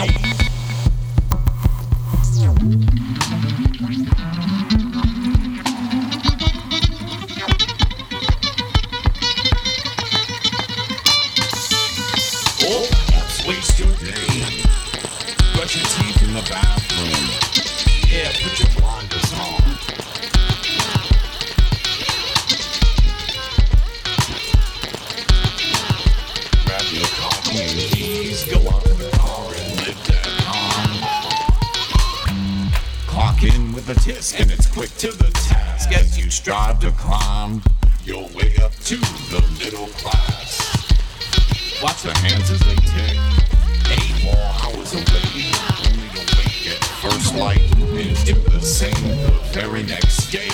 Oh. Brush your teeth in the bathroom. Yeah, put your blinders Clock in with a tisk and it's quick to the task as you strive to climb your way up to the middle class. Watch the hands as they tick. Eight more hours away, only to wake at first light and do the same the very next day.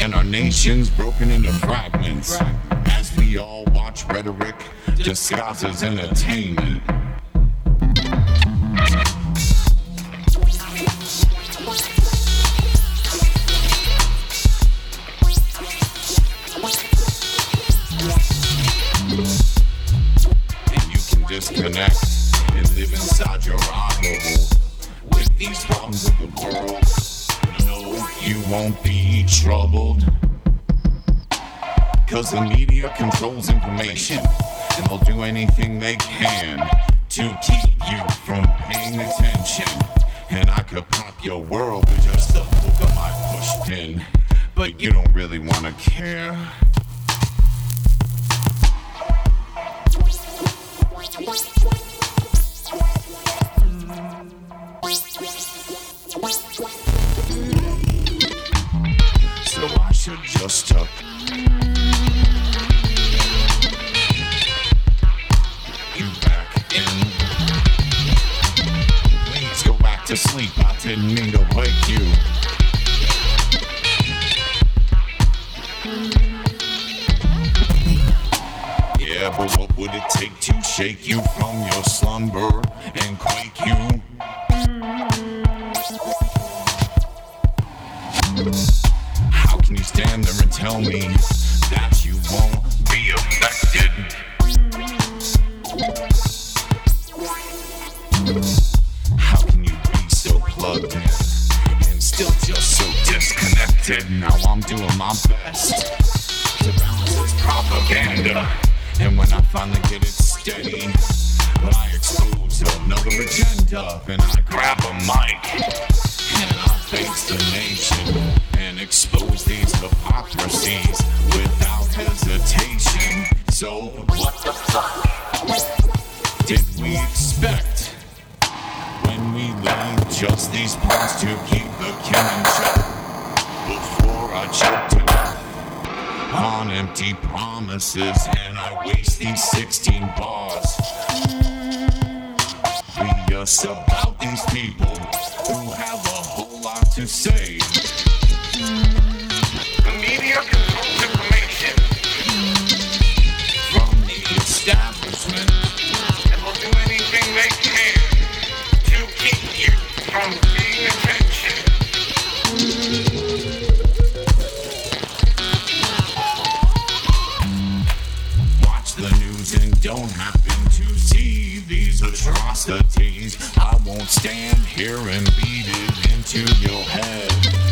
And our nation's broken into fragments as we all watch rhetoric disguised as entertainment. Disconnect and live inside your eye bubble with these problems of the world. No, you won't be troubled. Cause the media controls information and they'll do anything they can to keep you from paying attention. And I could pop your world with just the hook of my push pin, but you don't really wanna care. So I should just tuck you back in. Please go back to sleep. I didn't mean to wake you. Yeah, but what would it take to shake you from your slumber and quake you? How can you stand there and tell me that you won't be affected? How can you be so plugged in and still just so disconnected? Now I'm doing my best to balance this propaganda. And when I finally get it steady, I expose another agenda. And I grab a mic without hesitation. So, what the fuck did we expect when we laid just these pawns to keep the cannon shut? Before I choke to death on empty promises and I waste these 16 bars. Be us about these people who have a whole lot to say. Atrocities. I won't stand here and beat it into your head.